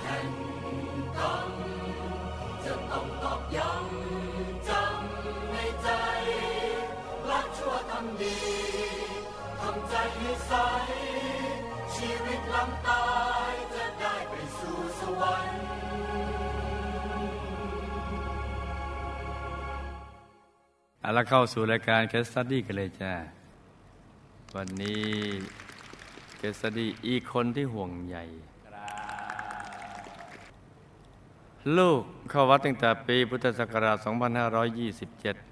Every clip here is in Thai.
แห่งกรรมจะต้องตอกย้ำจำในใจรักชั่วทำดีทำใจให้ใส ชีวิตหลังตายจะได้ไปสู่สวรรค์เอาละเข้าสู่รายการแคสตัดดี้กันเลยจ้า วันนี้แคสตัดดี้อีกคนที่ห่วงใย ลูกเข้าวัดตั้งแต่ปีพุทธศักราช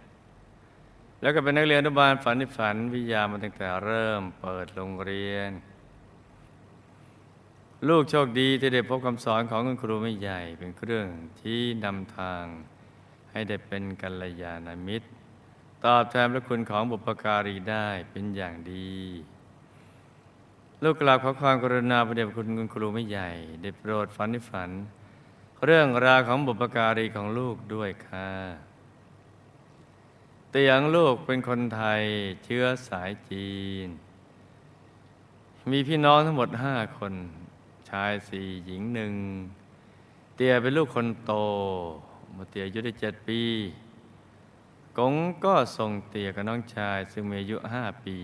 2527 แล้วก็เป็นนักเรียนอนุบาลฝันในฝันวิทยามาตั้งแต่เริ่มเปิดโรงเรียน ลูกโชคดีที่ได้พบคำสอนของคุณครูไม่ใหญ่ เป็นเครื่องที่นำทางให้ได้เป็นกัลยาณมิตร ตอบแทนพระคุณของบุปการีได้เป็นอย่างดีลูกกราบขอความกรุณาพระเดชพระคุณคุณครูไม่ใหญ่ ได้โปรดฝันในฝัน เรื่องราวของบุปการีของลูกด้วยค่ะเตียงลูกเป็นคนไทยเชื้อสายจีน มีพี่น้องทั้งหมดห้าคน ชายสี่หญิงหนึ่ง เตียเป็นลูกคนโตมื่อเตียอายุได้เจ็ดปีกงก็ส่งเตียกับน้องชาย ซึ่งมีอายุห้าปี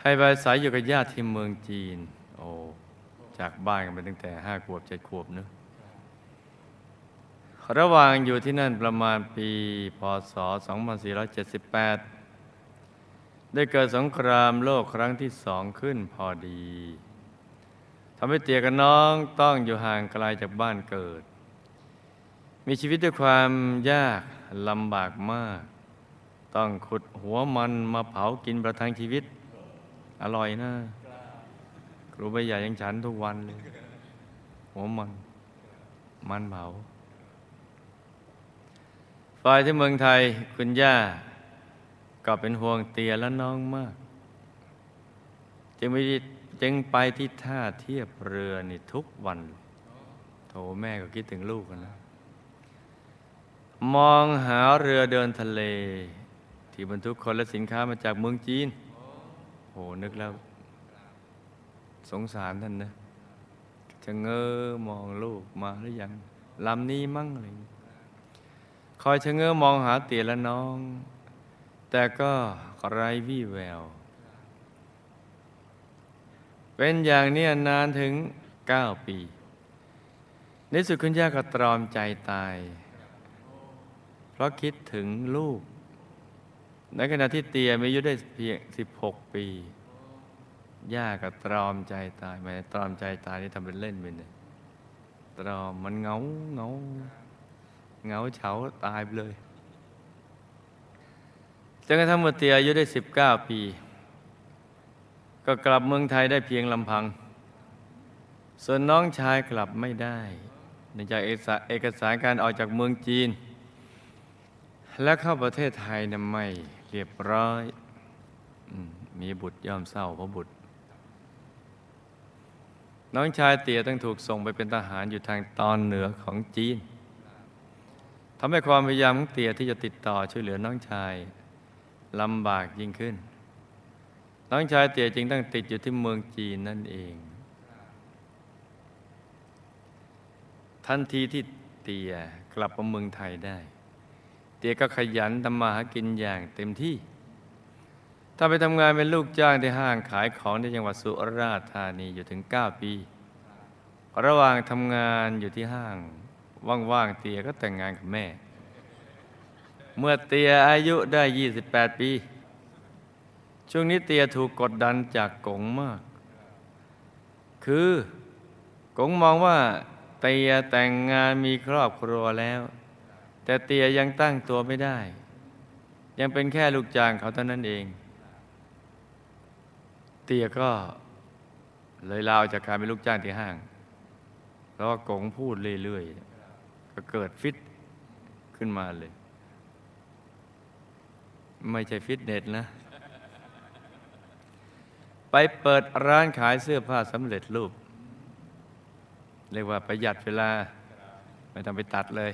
ให้ไปอายอยู่กับญาติที่เมืองจีน โอ้ จากบ้านกันไปตั้งแต่ห้าขวบเจ็ดขวบเนอะระหว่างอยู่ที่นั่นประมาณปี พศ 2478 ได้เกิดสงครามโลกครั้งที่สองขึ้นพอดีทำให้เตียกับน้องต้องอยู่ห่างไกลจากบ้านเกิด มีชีวิตด้วยความยากลำบากมาก ต้องขุดหัวมันมาเผากินประทังชีวิต อร่อยนะค รูใบใหญ่ยังฉันทุกวันเลย หัวมัน มันเผาฝ่ายที่เมืองไทยคุณย่า ก็เป็นห่วงเตียและน้องมาก จึงไม่จึงไปที่ท่าเทียบเรือนี่ทุกวัน โถแม่ก็คิดถึงลูกนะ มองหาเรือเดินทะเล ที่บรรทุกคนและสินค้ามาจากเมืองจีน โหนึกแล้ว สงสารท่านนะจะเงอมองลูกมาหรือยังลำนี้มั่งอะไรอย่างงี้คอยชะเง้อมองหาเตี๋ยและน้อง แต่ก็ไร้วี่แวว เป็นอย่างนี้นานถึงเก้าปี ในสุดคุณย่าก็ตรอมใจตาย เพราะคิดถึงลูก ในขณะที่เตียมีอายุได้เพียง 16 ปี ย่าก็ตรอมใจตายไม่ตรอมใจตายนี่ทำเป็นเล่นไปเลยตรอมมันเงาเงาเงาเฉาตายไปเลยจนกระทั่งเมื่อเตียอายุได้ 19 ปี ก็กลับเมืองไทยได้เพียงลำพัง ส่วนน้องชายกลับไม่ได้เนื่องจากเอกสารการออกจากเมืองจีน และเข้าประเทศไทยนะไม่เรียบร้อยมมีบุตรย่อมเศร้าเพราะบุตร น้องชายเตี่ยต้องถูกส่งไปเป็นทหารอยู่ทางตอนเหนือของจีนทำให้ความพยายามของเตี่ยที่จะติดต่อช่วยเหลือน้องชายลำบากยิ่งขึ้น น้องชายเตี่ยจึงต้องติดอยู่ที่เมืองจีนนั่นเอง ทันทีที่เตี่ยกลับมาเมืองไทยได้ เตี่ยก็ขยันทำมาหากินอย่างเต็มที่ ถ้าไปทำงานเป็นลูกจ้างที่ห้างขายของในจังหวัดสุราษฎร์ธานีอยู่ถึง 9 ปี ระหว่างทำงานอยู่ที่ห้าง ว่างๆเตียก็แต่งงานกับแม่ เมื่อเตียอายุได้ 28 ปี ช่วงนี้เตียถูกกดดันจากกงมาก คือกงมองว่าเตียแต่งงานมีครอบครัวแล้ว แต่เตียยังตั้งตัวไม่ได้ ยังเป็นแค่ลูกจ้างเขาเท่านั้นเอง เตียก็เลยลาออกจากการเป็นลูกจ้างที่ห้างเพราะว่ากงพูดเรื่อยๆ ก็เกิดฟิตขึ้นมาเลย ไม่ใช่ฟิตเนสนะ ไปเปิดร้านขายเสื้อผ้าสำเร็จรูป เรียกว่าประหยัดเวลา ไม่ต้องไปตัดเลย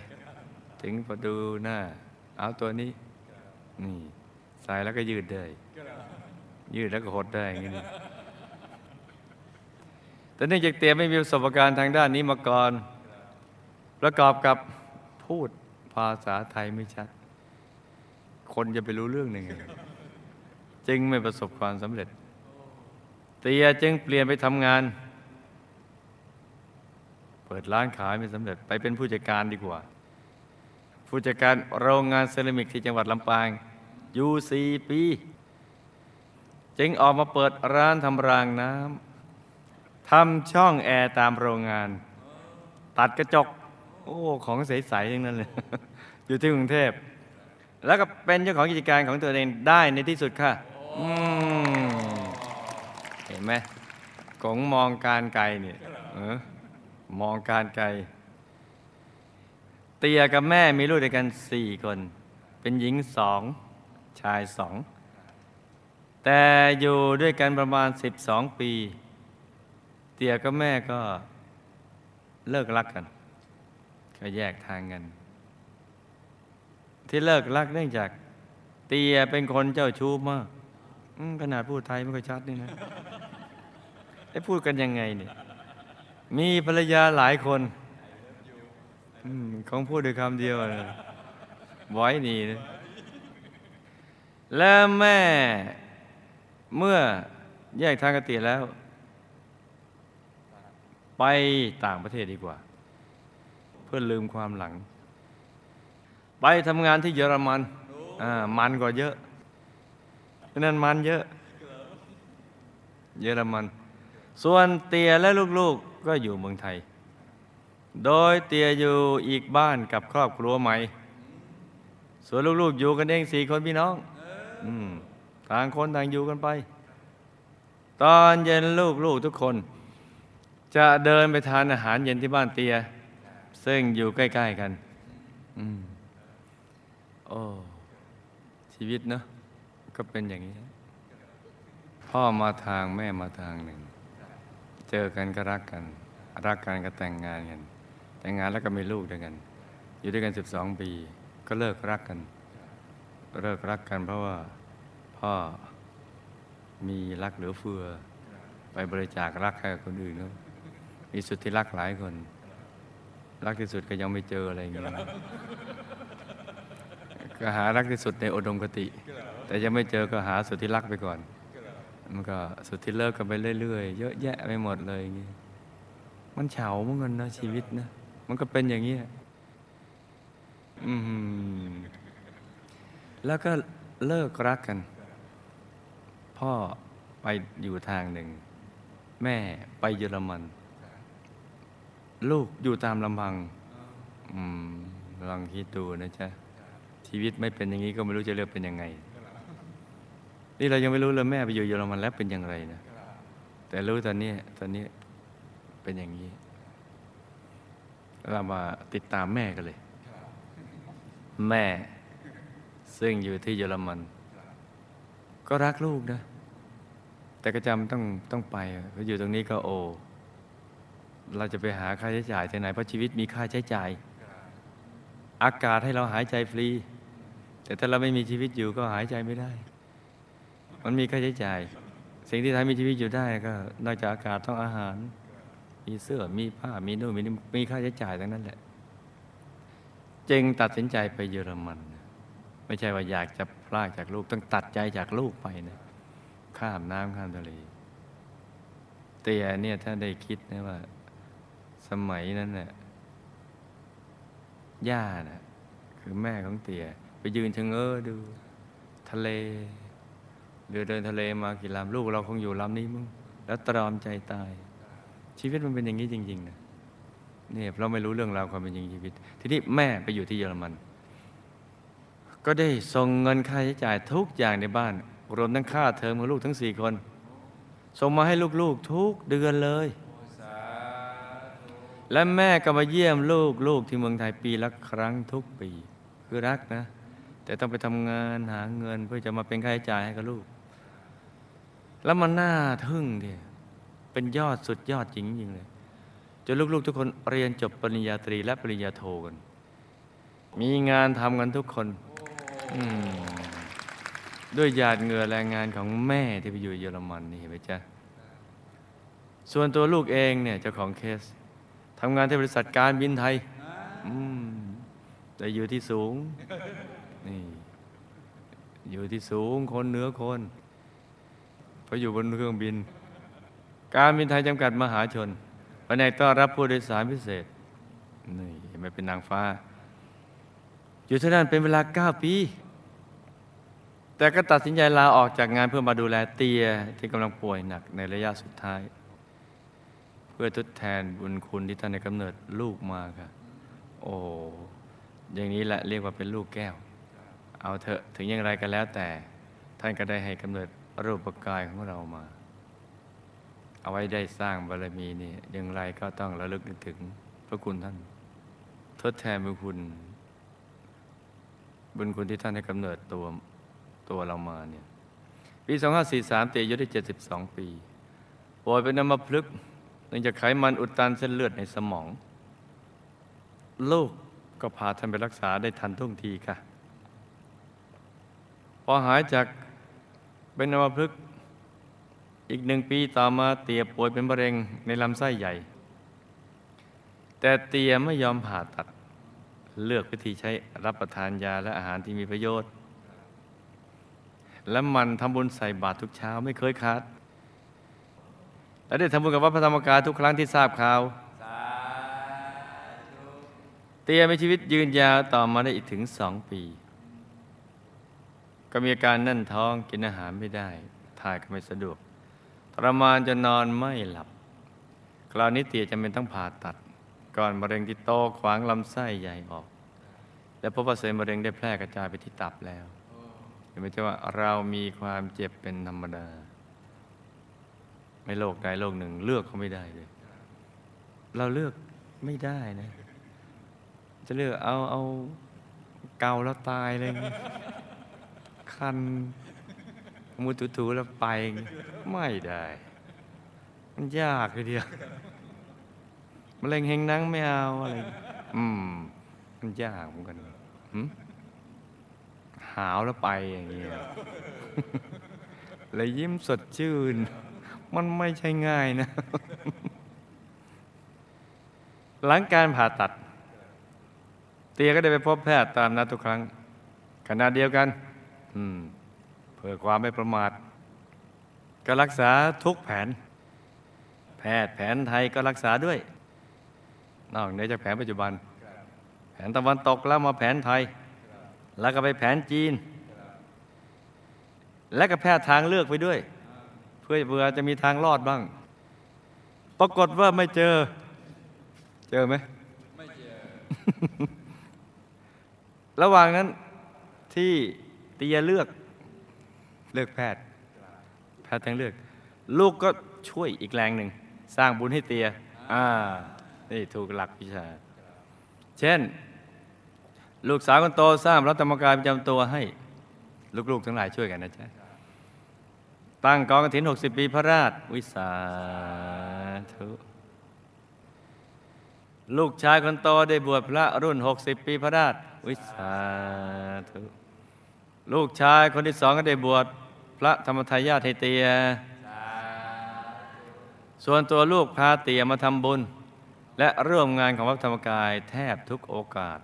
ถึงพอดูหน้า เอาตัวนี้ นี่ ใส่แล้วก็ยืดได้ยื ยืดแล้วก็หดได้อย่างนี้แต่เนื่องจากเตียไม่มีประสบการณ์ทางด้านนี้มาก่อน ประกอบกับพูดภาษาไทยไม่ชัด คนจะไปรู้เรื่องหนึ่งจึงไม่ประสบความสำเร็จ เตียจึงเปลี่ยนไปทำงาน เปิดร้านขายไม่สำเร็จไปเป็นผู้จัดการดีกว่า ผู้จัดการโรงงานเซรามิกที่จังหวัดลำปางอยู่สี่ปี จึงออกมาเปิดร้านทำรางน้ำทำช่องแอร์ตามโรงงาน ตัดกระจก โอ้ ของใสๆทั้งนั้นเลย อยู่ที่กรุงเทพ แล้วก็เป็นเจ้าของกิจการของตัวเองได้ในที่สุดค่ะเห็นไหมกงมองการไกลเนี่ยออมองการไกล เตียกับแม่มีลูกด้วยกันสี่คน เป็นหญิงสอง ชายสอง แต่อยู่ด้วยกันประมาณสิบสองปี เตียกับแม่ก็เลิกรักกัน ก็แยกทางกัน ที่เลิกรักเนื่องจาก เตียเป็นคนเจ้าชู้มากขนาดพูดไทยไม่ค่อยชัดนี่นะไอ้พูดกันยังไงเนี่ยมีภรรยาหลายคนอของพูดด้วยคำเดียวเลยไว้นี่นะแล้วแม่ เมื่อแยกทางกันเตียแล้ว ไปต่างประเทศดีกว่า เพื่อลืมความหลัง ไปทำงานที่เยอรมันอ่ามันกว่าเยอะเพราะนั้นมันเยอะ เยอรมัน ส่วนเตียและลูกๆก็อยู่เมืองไทย โดยเตียอยู่อีกบ้านกับครอบครัวใหม่ ส่วนลูกๆอยู่กันเองสี่คนพี่น้องอม ต่างคนต่างอยู่กันไป ตอนเย็นลูกๆทุกคน จะเดินไปทานอาหารเย็นที่บ้านเตีย ซึ่งอยู่ใกล้ ๆกันอืมโอ้ชีวิตเนอะก็เป็นอย่างนี้ พ่อมาทางแม่มาทางหนึ่ง เจอกันก็รักกัน รักกันก็แต่งงานกัน แต่งงานแล้วก็มีลูกด้วยกัน อยู่ด้วยกัน 12 ปี ก็เลิกรักกัน เลิกรักกันเพราะว่า พ่อมีรักเหลือเฟือ ไปบริจาครักให้คนอื่นเขามีสุดที่รักหลายคน รักที่สุดก็ยังไม่เจออะไรอย่างเงี้ยก็หารักที่สุดในอุดมคติ แต่ยังไม่เจอก็หาสุดที่รักไปก่อน มันก็สุดที่เลิกกันไปเรื่อยๆ เยอะแยะไปหมดเลยอย่างเงี้ยมันเฉาเมื่อกันนะชีวิตนะ มันก็เป็นอย่างนี้อืมแล้วก็เลิกรักกัน พ่อไปอยู่ทางหนึ่ง แม่ไปเยอรมัน ลูกอยู่ตามลำพังลองคิดดูนะจ๊ะ ชีวิตไม่เป็นอย่างนี้ก็ไม่รู้จะเลือกเป็นยังไง นี่เรายังไม่รู้เลยแม่ไปอยู่เยอรมันแล้วเป็นอย่างไรนะแต่รู้ตอนนี้ตอนนี้เป็นอย่างนี้ เรามาติดตามแม่กันเลย แม่ซึ่งอยู่ที่เยอรมัน ก็รักลูกนะ แต่ก็จำต้องต้องไปเขาอยู่ตรงนี้ก็โอ เราจะไปหาค่าใช้จ่ายที่ไหนเพราะชีวิตมีค่าใช้จ่าย อากาศให้เราหายใจฟรี แต่ถ้าเราไม่มีชีวิตอยู่ก็หายใจไม่ได้ มันมีค่าใช้จ่าย สิ่งที่ทำให้มีชีวิตอยู่ได้ก็ นอกจากอากาศต้องอาหาร มีเสื้อมีผ้ามีนู่นมีนี่มีค่าใช้จ่ายทั้งนั้นแหละ จึงตัดสินใจไปเยอรมัน ไม่ใช่ว่าอยากจะพลากจากลูกต้องตัดใจจากลูกไปนะข้ามน้ำข้ามทะเลเตียเนี่ยถ้าได้คิดนะว่า สมัยนั้นเนี่ยย่าน่ะคือแม่ของเตียไปยืนชะเง้อดู ทะเลเรือเดินทะเลมากี่ลำลูกเราคงอยู่ลำนี้มึงแล้วตรอมใจตาย ชีวิตมันเป็นอย่างนี้จริง ๆ นะเนี่ยเราไม่รู้เรื่องราวความเป็นจริงชีวิต ทีนี้แม่ไปอยู่ที่เยอรมัน ก็ได้ส่งเงินค่าใช้จ่ายทุกอย่างในบ้าน รวมทั้งค่าเทอมของลูกทั้งสี่คนส่งมาให้ลูกๆทุกเดือนเลย และแม่ก็มาเยี่ยมลูกลูกที่เมืองไทยปีละครั้งทุกปี คือรักนะ แต่ต้องไปทำงานหาเงินเพื่อจะมาเป็นค่าใช้จ่ายให้กับลูก แล้วมันน่าทึ่งทีเป็นยอดสุดยอดจริงๆเลยจนลูกๆ ทุกคนเรียนจบปริญญาตรีและปริญญาโทกัน มีงานทำกันทุกคน ด้วยหยาดเหงื่อแรงงานของแม่ที่ไปอยู่เยอรมันนี่เห็นไหมจ๊ะ ส่วนตัวลูกเองเนี่ยเจ้าของเคสทำงานที่บริษัทการบินไทยแต่อยู่ที่สูงนี่อยู่ที่สูงคนเหนือคนเพราะอยู่บนเครื่องบิน การบินไทยจำกัดมหาชนแผนกต้อนรับผู้โดยสารพิเศษนี่ไม่เป็นนางฟ้า อยู่ที่นั่นเป็นเวลาเก้าปี แต่ก็ตัดสินใจลาออกจากงานเพื่อมาดูแลเตียที่กำลังป่วยหนักในระยะสุดท้าย เพื่อทดแทนบุญคุณที่ท่านในกำเนิดลูกมาค่ะ โอ้อย่างนี้แหละเรียกว่าเป็นลูกแก้ว เอาเถอะถึงอย่างไรก็แล้วแต่ ท่านก็ได้ให้กำเนิดรูปกายของเรามา เอาไว้ได้สร้างบารมีนี่อย่างไรก็ต้องระลึกนึกถึงพระคุณท่าน ทดแทนบุญคุณ บุญคุณที่ท่านให้กำเนิดตัวตัวเรามาเนี่ยปี 2543เตียอายุได้ 72 ปีป่วยเป็นอัมพฤกษ์เนื่องจากไขมันอุดตันเส้นเลือดในสมอง ลูกก็พาท่านไปรักษาได้ทันท่วงทีค่ะ พอหายจากเป็นอัมพฤกษ์อีกหนึ่งปีต่อมาเตียป่วยเป็นมะเร็งในลำไส้ใหญ่ แต่เตียไม่ยอมผ่าตัด เลือกวิธีใช้รับประทานยาและอาหารที่มีประโยชน์ และมันทำบุญใส่บาตรทุกเช้าไม่เคยขาด และได้ทำบุญกับวัดพระธรรมกายทุกครั้งที่ทราบข่าวเตียมีชีวิตยืนยาวต่อมาได้อีกถึงสองปี ก็มีอาการแน่นท้องกินอาหารไม่ได้ ถ่ายก็ไม่สะดวกทรมานจนนอนไม่หลับ คราวนี้เตียจำเป็นต้องผ่าตัด ก่อนมะเร็งที่โตขวางลำไส้ใหญ่ออก และพบว่าเซลล์มะเร็งได้แพร่กระจายไปที่ตับแล้วเห็นไหมที่ว่าเรามีความเจ็บเป็นธรรมดา ไม่โรคใดโรคหนึ่งเลือกเขาไม่ได้เลย เราเลือกไม่ได้นะ จะเลือกเอาเอาเกาแล้วตายอะไรอย่างเลยคันมือถูๆแล้วไปไม่ได้ มันยากเลยเดียวะเร็งเฮงนังไม่เอาอะไรอืมมันยากเหมือนกันหืมหาวแล้วไปอย่างเงี้ยเลยยิ้มสดชื่น มันไม่ใช่ง่ายนะ หลังการผ่าตัด เตียก็ได้ไปพบแพทย์ตามนัดทุกครั้งขณะเดียวกันอืมเพื่อความไม่ประมาท ก็รักษาทุกแผน แพทย์แผนไทยก็รักษาด้วย นอกเหนือจากแผนปัจจุบัน แผนตะวันตกแล้วมาแผนไทย แล้วก็ไปแผนจีน และก็แพทย์ทางเลือกไปด้วย เพื่อเผื่อจะมีทางรอดบ้าง ปรากฏว่าไม่เจอ เจอไหมไม่เจอ ระหว่างนั้นที่เตียเลือกเลือกแพทย์ แพทย์ทางเลือก ลูกก็ช่วยอีกแรงหนึ่ง สร้างบุญให้เตีย อ่า นี่ถูกหลักวิชา เช่น ลูกสาวคนโตสร้างรัฐธรรมกายประจำตัวให้ ลูกๆทั้งหลายช่วยกันนะจ๊ะตั้งกองกฐิน 60 ปีพระราช วิสาธุลูกชายคนโตได้บวชพระรุ่น 60 ปีพระราช วิสาธุลูกชายคนที่สองก็ได้บวชพระธรรมทายาทเตีย ส่วนตัวลูกพาเตียมาทำบุญ และร่วมงานของวัดธรรมกายแทบทุกโอกาส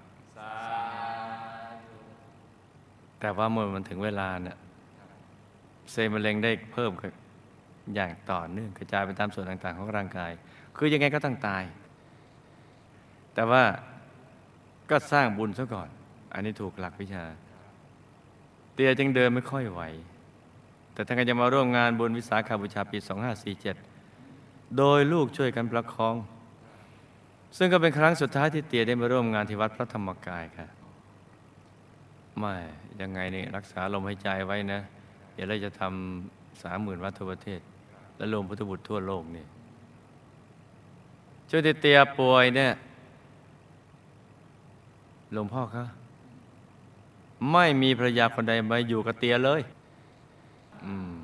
แต่ว่าเมื่อมันถึงเวลาเนี่ยเซลล์มะเร็งได้เพิ่มขึ้นอย่างต่อเนื่องกระจายไปตามส่วนต่าง ๆ ของร่างกาย คือยังไงก็ต้องตาย แต่ว่าก็สร้างบุญซะก่อน อันนี้ถูกหลักวิชา เตียจึงเดินไม่ค่อยไหว แต่ท่านก็จะมาร่วมงานบุญวิสาขาบูชาปี 2547 โดยลูกช่วยกันประคอง ซึ่งก็เป็นครั้งสุดท้ายที่เตียได้มาร่วมงานที่วัดพระธรรมกายค่ะไม่ยังไงนี่รักษาลมหายใจไว้นะ เดี๋ยวเราจะทำสามหมื่นวัดทั่วประเทศ และรวมพุทธบุตรทั่วโลกนี่ช่วยเตียป่วยเนี่ยหลวงพ่อคะไม่มีภรรยาคนใดมาอยู่กับเตียเลยอืม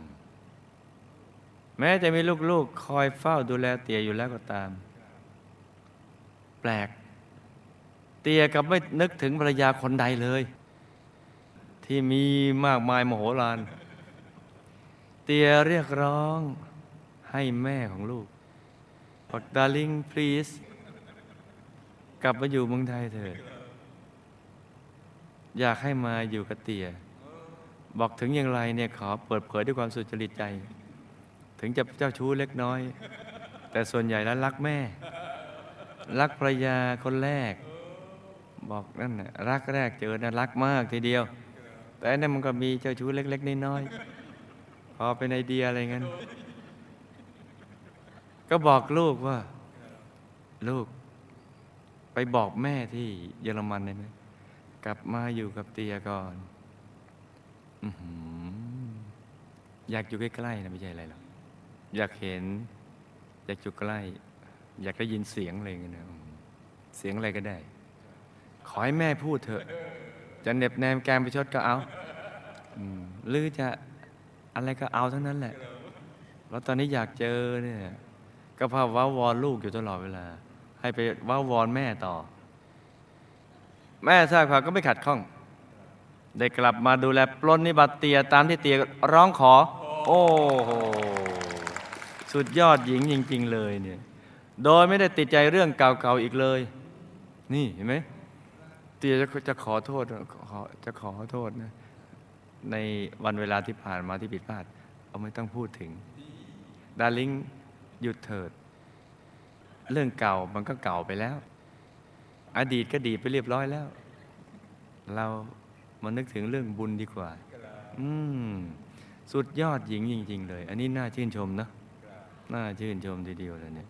แม้จะมีลูกๆคอยเฝ้าดูแลเตียอยู่แล้วก็ตาม แปลก เตียกับไม่นึกถึงภรรยาคนใดเลย ที่มีมากมายมโหฬารเตียเรียกร้องให้แม่ของลูกบอก darling please กลับมาอยู่เมืองไทยเถอะอยากให้มาอยู่กับเตีย บอกถึงอย่างไรเนี่ยขอเปิดเผยด้วยความสุจริตใจ ถึงจะเจ้าชู้เล็กน้อย แต่ส่วนใหญ่แล้วรักแม่ รักภรรยาคนแรก บอกนั่นนะรักแรกเจอนะรักมากทีเดียว แต่นั่นมันก็มีเจ้าชู้เล็ก ๆน้อยๆพอเป็นไอเดียอะไรเงี้ยก็บอกลูกว่า ลูก ไปบอกแม่ที่เยอรมันได้ไหมกลับมาอยู่กับเตียก่อนออยากอยู่ใกล้ๆนะไม่ใช่อะไรหรอกอยากเห็น อยากอยู่ใกล้ อยากได้ยินเสียงอะไรเงี้ยนะเสียงอะไรก็ได้ ขอให้แม่พูดเถอะ จะเหน็บแนมแกมไปชดก็เอาอืมหรือจะอะไรก็เอาทั้งนั้นแหละ แล้วตอนนี้อยากเจอเนี่ย ก็พาว้าวอนลูกอยู่ตลอดเวลา ให้ไปว้าวอนแม่ต่อ แม่ทราบข่าวก็ไม่ขัดข้อง ได้กลับมาดูแลปล้นนิบัติเตียตามที่เตียร้องขอ โอ้โห สุดยอดหญิงจริง ๆ เลยเนี่ย โดยไม่ได้ติดใจเรื่องเก่าๆอีกเลย นี่เห็นไหมเตียจะจะขอโทษขอจะขอโทษนะในวันเวลาที่ผ่านมาที่ผิดพลาด เอาไม่ต้องพูดถึง ดาริงหยุดเถิด เรื่องเก่ามันก็เก่าไปแล้ว อดีตก็ดีไปเรียบร้อยแล้ว เรามานึกถึงเรื่องบุญดีกว่า อืมสุดยอดหญิงจริง ๆ เลย อันนี้น่าชื่นชมนะน่าชื่นชมทีเดียวเลยเนี่ย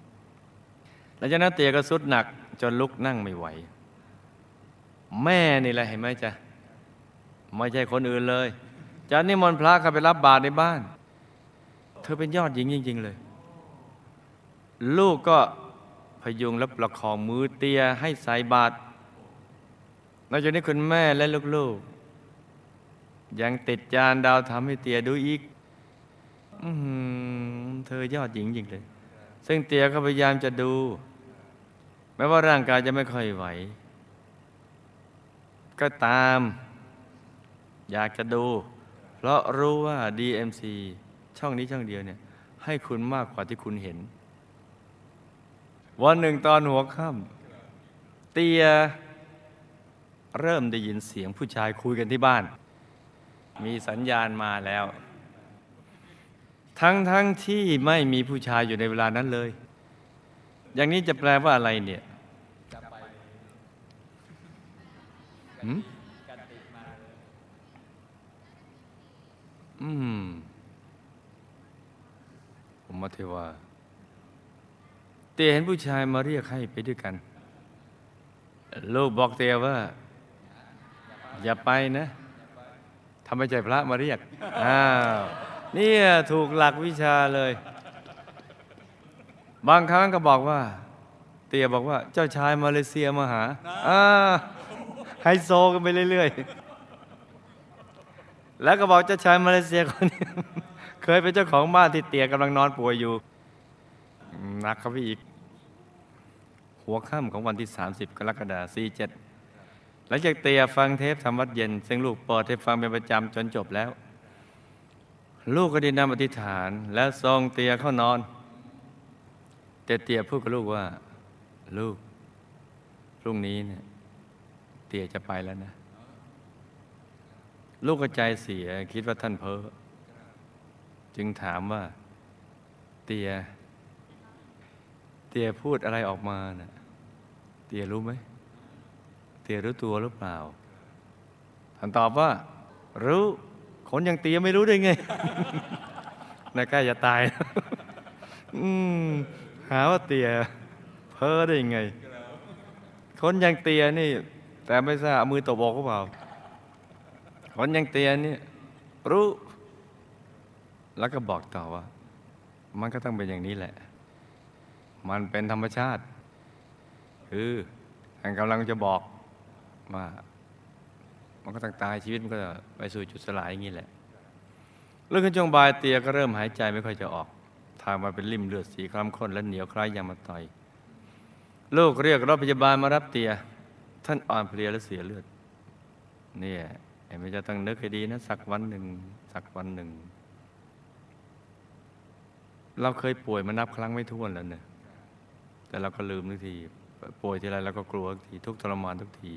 หลังจากนั้นเตียก็สุดหนักจนลุกนั่งไม่ไหว แม่นี่แหละเห็นไหมจ๊ะไม่ใช่คนอื่นเลยจะนิมนต์พระเข้าไปรับบาตรในบ้าน เธอเป็นยอดหญิงจริง ๆ เลย ลูกก็พยุงและประคองมือเตียให้ใส่บาตรนอกจากนี้คุณแม่และลูกๆ ยังติดจานดาวทำให้เตียดูอีกอเธอยอดหญิงจริงเลย ซึ่งเตียก็พยายามจะดู แม้ว่าร่างกายจะไม่ค่อยไหว ก็ตาม อยากจะดู เพราะรู้ว่า DMC ช่องนี้ช่องเดียวเนี่ย ให้คุณมากกว่าที่คุณเห็น วันหนึ่งตอนหัวค่ำเตียเริ่มได้ยินเสียงผู้ชายคุยกันที่บ้าน มีสัญญาณมาแล้ว ทั้งทั้งที่ไม่มีผู้ชายอยู่ในเวลานั้นเลย อย่างนี้จะแปลว่าอะไรเนี่ยหืม อืมผมมาเทวาเตียเห็นผู้ชายมาเรียกให้ไปด้วยกัน ลูกบอกเตียว่า อย่าไปนะทำไมใจพระมาเรียก อ้าวเนี่ยถูกหลักวิชาเลย บางครั้งก็บอกว่า เตียบอกว่า เจ้าชายมาเลเซียมาหาอ่า ไฮโซกันไปเรื่อยๆ แล้วก็บอกเจ้าชายมาเลเซียคนนี้เคยเป็นเจ้าของบ้านที่เตียกำลังนอนป่วยอยู่นักเข้าไปอีก หัวค่ำของวันที่ 30 กรกฎาคม47หลังจากเตียฟังเทปทำวัดเย็น ซึ่งลูกเปิดให้ฟังเป็นประจำจนจบแล้ว ลูกก็ได้นำอธิษฐาน และทรงเตียเข้านอน แต่เตียพูดกับลูกว่า ลูก พรุ่งนี้เนี่ย เตียจะไปแล้วนะ ลูกก็ใจเสียคิดว่าท่านเพ้อจึงถามว่า เตีย เตียพูดอะไรออกมานะ่ะ เตียรู้ไหม เตียรู้ตัวหรือเปล่า ท่านตอบว่า รู้ คนอย่างเตียไม่รู้ได้ไงน่าใกล้จะตาย อืมหาว่าเตียเพ้อได้ยังไง คนอย่างเตียนี่ แต่ไม่ทราบเอามือตบอกหรือเปล่าคนย่างเตียนนี่รู้ แล้วก็บอกต่อว่า มันก็ต้องเป็นอย่างนี้แหละ มันเป็นธรรมชาติ คือท่านกำลังจะบอกว่ามันก็ต้องตายชีวิตมันก็ไปสู่จุดสลายอย่างนี้แหละเรื่องขึ้นช่วงบายเตียก็เริ่มหายใจไม่ค่อยจะออก ทางมาเป็นริ่มเลือดสีคล้ำข้นและเหนียวคล้ายยางมาต่อย ลูกเรียกรถพยาบาลมารับเตีย ท่านอ่อนเพลียและเสียเลือด เนี่ยไอ้ไม่จะต้องนึกให้ดีนะสักวันหนึ่งสักวันหนึ่ง เราเคยป่วยมานับครั้งไม่ถ้วนแล้วเนี่ยแต่เราก็ลืมทุกที ป่วยทีไรเราก็กลัวทุกทีทุกทรมานทุกที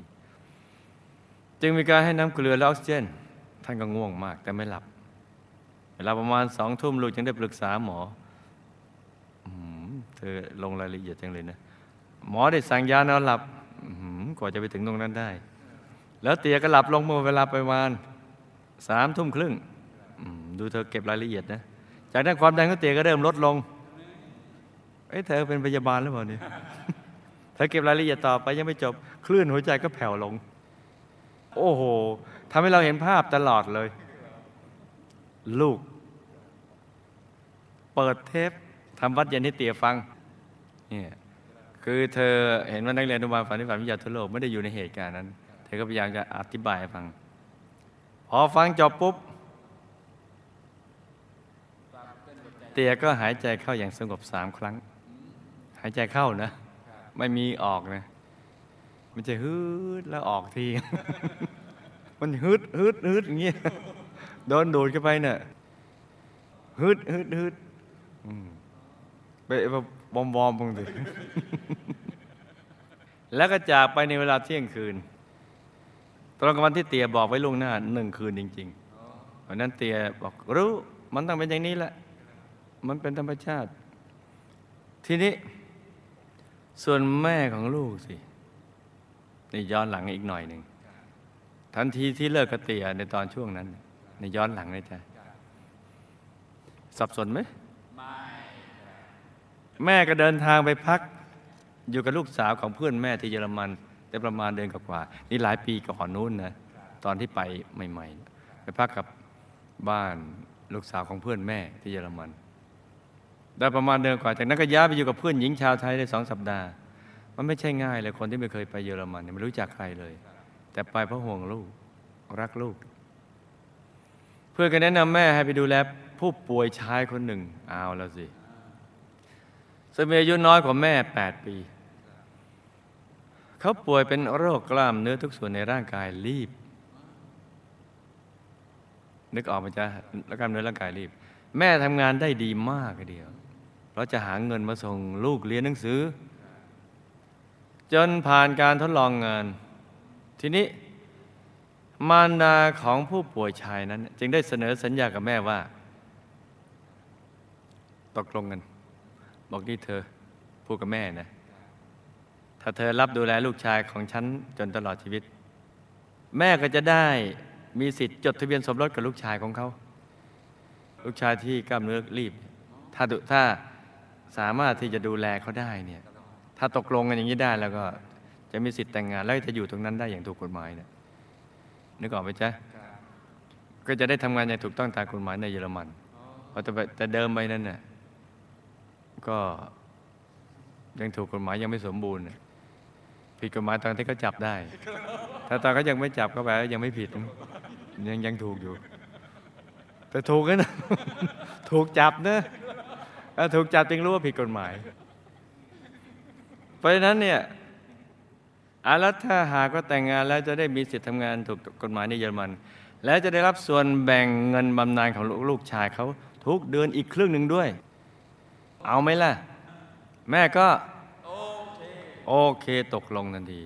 จึงมีการให้น้ำเกลือและออกซิเจน ท่านก็ง่วงมาก แต่ไม่หลับเวลาประมาณสองทุ่มลูกจึงได้ปรึกษาหมอเธอลงรายละเอียดจังเลยนะ หมอได้สั่งยานอนหลับ กว่าจะไปถึงตรงนั้นได้ แล้วเตียก็หลับลงเมื่อเวลาประมาณสามทุ่มครึ่งดูเธอเก็บรายละเอียดนะ จากนั้นความดันของเตียก็เริ่มลดลงเอ้เธอเป็นพยาบาลหรือเปล่าเนี่ยเธอเก็บรายละเอียดต่อไปยังไม่จบคลื่นหัวใจก็แผ่วลง โอ้โหทำให้เราเห็นภาพตลอดเลย ลูก เปิดเทปทำวัดเย็นให้เตียฟังเนี่ย คือเธอเห็นว่านักเรียนอนุบาลฝันที่ฝันวิทยาทั่วโลกไม่ได้อยู่ในเหตุการณ์นั้น เธอก็พยายามจะอธิบายฟัง พอฟังจบปุ๊บ เตียก็หายใจเข้าอย่างสงบสามครั้ง หายใจเข้านะ ไม่มีออกนะ มันจะฮึดแล้วออกที มันฮึดฮึดฮึดอย่างเงี้ยโดนดูดเข้าไปเนะ่ะฮึดฮึดฮึดไปบอมบอมบางที แล้วก็จากไปในเวลาเที่ยงคืน ตรงกับวันที่เตียบอกไว้ล่วงหน้าหนึ่งคืนจริงๆเพราะนั้นเตียบอกรู้มันต้องเป็นอย่างนี้แหละ มันเป็นธรรมชาติ ทีนี้ ส่วนแม่ของลูกสินี่ย้อนหลังอีกหน่อยหนึ่งทันทีที่เลิกกระเตียในตอนช่วงนั้นในย้อนหลังเลยจ้ะสับสนไหมแม่ก็เดินทางไปพัก อยู่กับลูกสาวของเพื่อนแม่ที่เยอรมันได้ประมาณเดือนกว่าๆนี่หลายปีก่อนนู้นนะตอนที่ไปใหม่ๆไปพักกับบ้านลูกสาวของเพื่อนแม่ที่เยอรมันได้ประมาณเดือนกว่า จากนั้นก็ย้ายไปอยู่กับเพื่อนหญิงชาวไทยได้สองสัปดาห์ มันไม่ใช่ง่ายเลยคนที่ไม่เคยไปเยอรมันไม่รู้จักใครเลย แต่ไปเพราะห่วงลูกรักลูก เพื่อนก็แนะนำแม่ให้ไปดูแลผู้ป่วยชายคนหนึ่งเอาแล้วสิสมีอายุน้อยกว่าแม่แปดปี เขาป่วยเป็นโรคกล้ามเนื้อทุกส่วนในร่างกายรีบ นึกออกไหมจ๊ะแล้วกล้ามเนื้อร่างกายรีบ แม่ทำงานได้ดีมากเดียวเพราะจะหาเงินมาส่งลูกเรียนหนังสือ จนผ่านการทดลองงาน ทีนี้ มารดาของผู้ป่วยชายนั้น จึงได้เสนอสัญญากับแม่ว่า ตกลงกัน บอกนี่เธอพูดกับแม่นะ ถ้าเธอรับดูแลลูกชายของฉันจนตลอดชีวิต แม่ก็จะได้มีสิทธิ์จดทะเบียนสมรสกับลูกชายของเขา ลูกชายที่กล้ามเนื้อรีบ ถ้าถ้าสามารถที่จะดูแลเขาได้เนี่ย ถ้าตกลงกันอย่างนี้ได้แล้วก็จะมีสิทธิ์แต่งงานแล้วจะอยู่ตรงนั้นได้อย่างถูกกฎหมายเนี่ยนึกออกไหมจ๊ะก็จะได้ทำงานอย่างถูกต้องตามกฎหมายในเยอรมันเพราะแต่เดิมไปนั่นน่ะก็ยังถูกกฎหมายยังไม่สมบูรณ์ ผิดกฎหมายตอนที่เขาจับได้ ถ้าตอนเขายังไม่จับเขาแปลว่ายังไม่ผิด ยังยังถูกอยู่ แต่ถูกนะถูกจับนะถูกจับจึงรู้ว่าผิดกฎหมาย เพราะฉะนั้นเนี่ยอาแล้วถ้าหากว่าแต่งงานแล้วจะได้มีสิทธิ์ทำงานถูกกฎหมายในเยอรมัน แล้วจะได้รับส่วนแบ่งเงินบำนาญของลูกชายเขาทุกเดือนอีกครึ่งหนึ่งด้วย เอาไหมล่ะ แม่ก็ โอเคตกลงทันที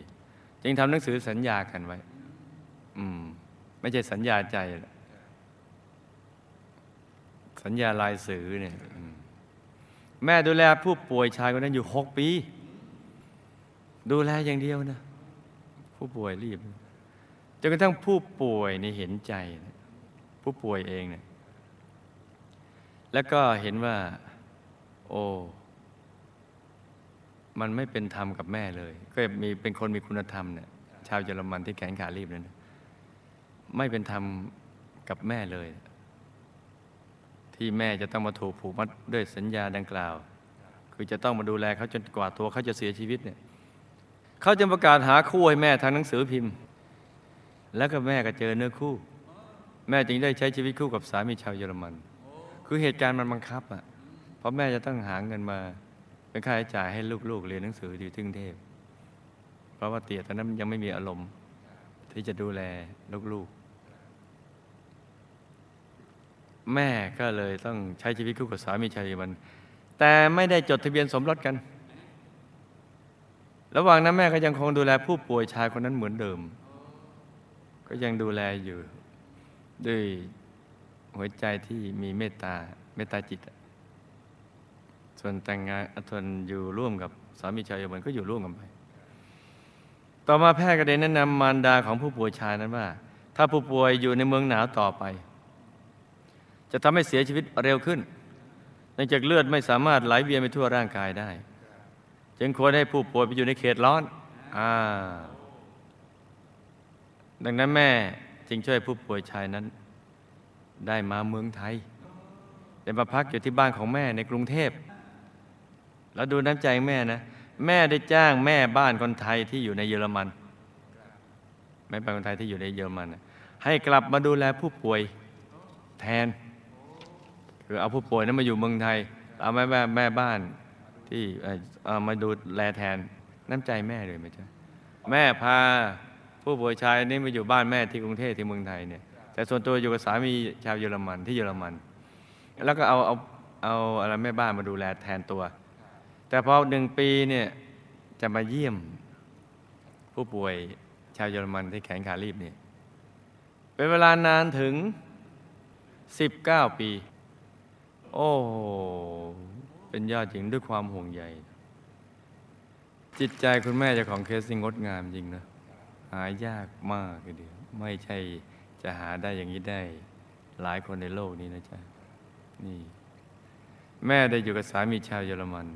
จึงทำหนังสือสัญญากันไว้ อืม ไม่ใช่สัญญาใจ สัญญาลายสือเนี่ยแม่ดูแลผู้ป่วยชายคนนั้นอยู่หกปี ดูแลอย่างเดียวนะ ผู้ป่วยรีบจนกระทั่งผู้ป่วยนี่เห็นใจ ผู้ป่วยเองเนี่ยแล้วก็เห็นว่า โอ้ มันไม่เป็นธรรมกับแม่เลย ก็มีเป็นคนมีคุณธรรมเนี่ยชาวเยอรมันที่แขนขารีบนั่นไม่เป็นธรรมกับแม่เลย ที่แม่จะต้องมาถูกผูกมัดด้วยสัญญาดังกล่าว คือจะต้องมาดูแลเขาจนกว่าตัวเขาจะเสียชีวิตเนี่ยเขาจะประกาศหาคู่ให้แม่ทางหนังสือพิมพ์ แล้วก็แม่ก็เจอเนื้อคู่ แม่จึงได้ใช้ชีวิตคู่กับสามีชาวเยอรมัน คือเหตุการณ์มันบังคับอะราะแม่จะต้องหาเงินมา เป็นค่าใช้จ่ายให้ลูกๆเรียนหนังสือที่ทึ่งเทพ เพราะว่าเตี่ยตอนนั้นยังไม่มีอารมณ์ ที่จะดูแลลูกๆ แม่ก็เลยต้องใช้ชีวิตคู่กับสามีชายมัน แต่ไม่ได้จดทะเบียนสมรสกัน ระหว่างนั้นแม่ก็ยังคงดูแลผู้ป่วยชายคนนั้นเหมือนเดิม ก็ยังดูแลอยู่ด้วยหัวใจที่มีเมตตาเมตตาจิต ส่วนแต่งงานทนอยู่ร่วมกับสามีชายเหมือนก็อยู่ร่วมกันไป ต่อมาแพทย์ก็ได้แนะนำมารดาของผู้ป่วยชายนั้นว่า ถ้าผู้ป่วยอยู่ในเมืองหนาวต่อไป จะทำให้เสียชีวิตเร็วขึ้นเนื่องจากเลือดไม่สามารถไหลเวียนไปทั่วร่างกายได้ จึงควรให้ผู้ป่วยไปอยู่ในเขตร้อนอ่าดังนั้นแม่จึงช่วยผู้ป่วยชายนั้น ได้มาเมืองไทยได้มาพักอยู่ที่บ้านของแม่ในกรุงเทพ แล้วดูน้ำใจแม่นะ แม่ได้จ้างแม่บ้านคนไทยที่อยู่ในเยอรมัน แม่บ้านคนไทยที่อยู่ในเยอรมัน ให้กลับมาดูแลผู้ป่วยแทน คือเอาผู้ป่วยนั้นมาอยู่เมืองไทย เอาแม่แม่แม่บ้านที่เอามาดูแลแทนน้ำใจแม่เลยไหมจ๊ะแม่พาผู้ป่วยชายนี่มาอยู่บ้านแม่ที่กรุงเทพที่เมืองไทยเนี่ยแต่ส่วนตัวอยู่กับสามีชาวเยอรมันที่เยอรมัน แล้วก็เอาเอาเอาอะไรแม่บ้านมาดูแลแทนตัว แต่พอหนึ่งปีเนี่ยจะมาเยี่ยม ผู้ป่วยชาวเยอรมันที่แขนขาลีบเนี่ยเป็นเวลานานถึง 19 ปี โอ้เป็นยอดจริงด้วยความห่วงใย จิตใจคุณแม่เจ้าของเคสนี่งดงามจริงนะ หายากมากทีเดียวไม่ใช่จะหาได้อย่างนี้ได้หลายคนในโลกนี้นะจ๊ะ นี่ แม่ได้อยู่กับสามีชาวเยอรมัน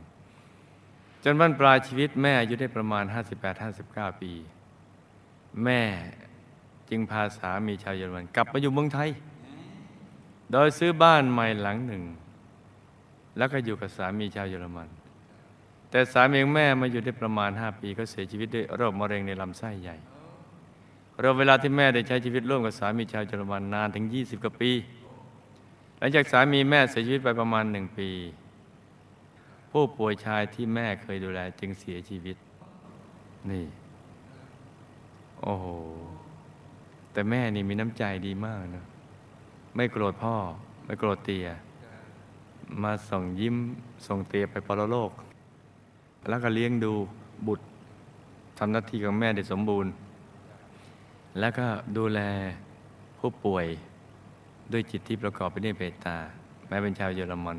จนบั้นปลายชีวิตแม่อายุได้ประมาณ 58-59 ปี แม่จึงพาสามีชาวเยอรมันกลับมาอยู่เมืองไทย โดยซื้อบ้านใหม่หลังหนึ่ง แล้วก็อยู่กับสามีชาวเยอรมัน แต่สามีของแม่มาอยู่ได้ประมาณ 5 ปี ก็เสียชีวิตด้วยโรคมะเร็งในลำไส้ใหญ่รวมเวลาที่แม่ได้ใช้ชีวิตร่วมกับสามีชาวเยอรมันนานถึง 20 กว่าปี หลังจากสามีแม่เสียชีวิตไปประมาณหนึ่งปี ผู้ป่วยชายที่แม่เคยดูแลจึงเสียชีวิต นี่ โอ้โห แต่แม่นี่มีน้ำใจดีมากนะไม่โกรธพ่อ ไม่โกรธเตีย มาส่งยิ้มส่งเตียไปปรโลก แล้วก็เลี้ยงดูบุตรทำหน้าที่ของแม่ได้สมบูรณ์ แล้วก็ดูแลผู้ป่วยด้วยจิตที่ประกอบไปด้วยเมตตา แม้เป็นชาวเยอรมัน